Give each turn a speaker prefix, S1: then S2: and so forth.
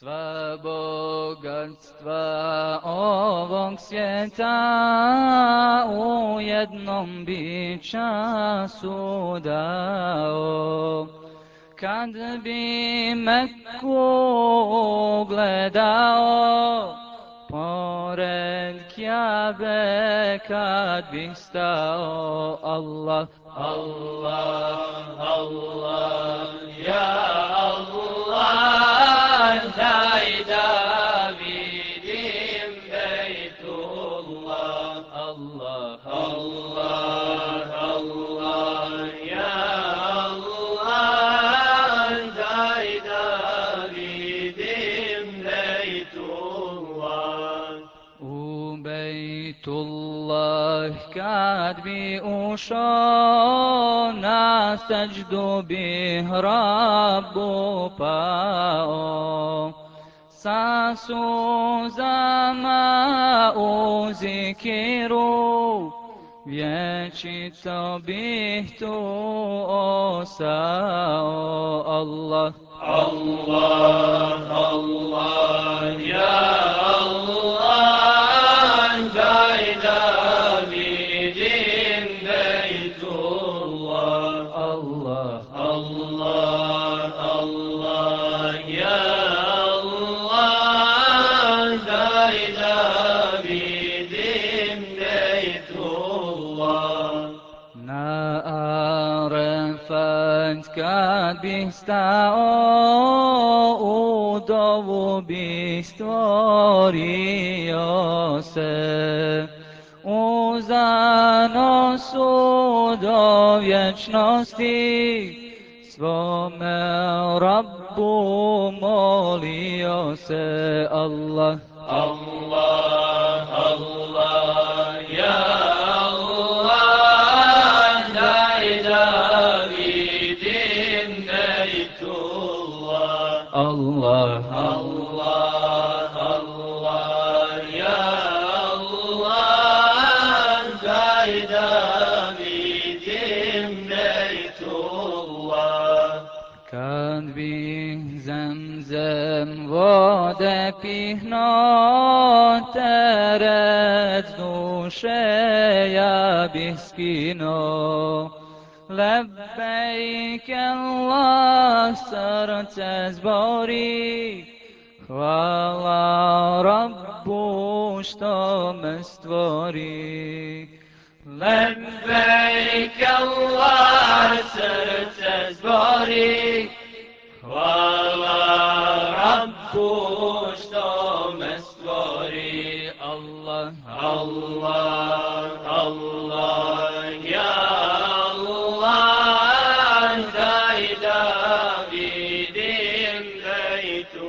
S1: Sva bogatstva ovog svijeta u jednom bića sudao. dao. Kad bi Meku gledao, pored Kjabe kad bi stao, Allah, Allah, Allah, بهم بيت الله الله الله الله يا الله زايد بهم بيت الله وبيت الله كاد بيوشون سجد به رب باون سوزما أذكروا Wiecie co bych tu osao Allah. Allah Allah Ya حبيبٍ بيت الله نعرفت كبست أودو بستوريوس uzano su do vječnosti svome rabbu molio se Allah. Allah. Allah Allah Allah ya Allah daj da vidim Bejtullah Kad bi zemzem vode pihno teret duše ja bih skinuo Lebbejk Allah srce zbori Hvala Rabbu što me stvori Lebbejk Allah srce zbori Hvala Rabbu što me stvori Allah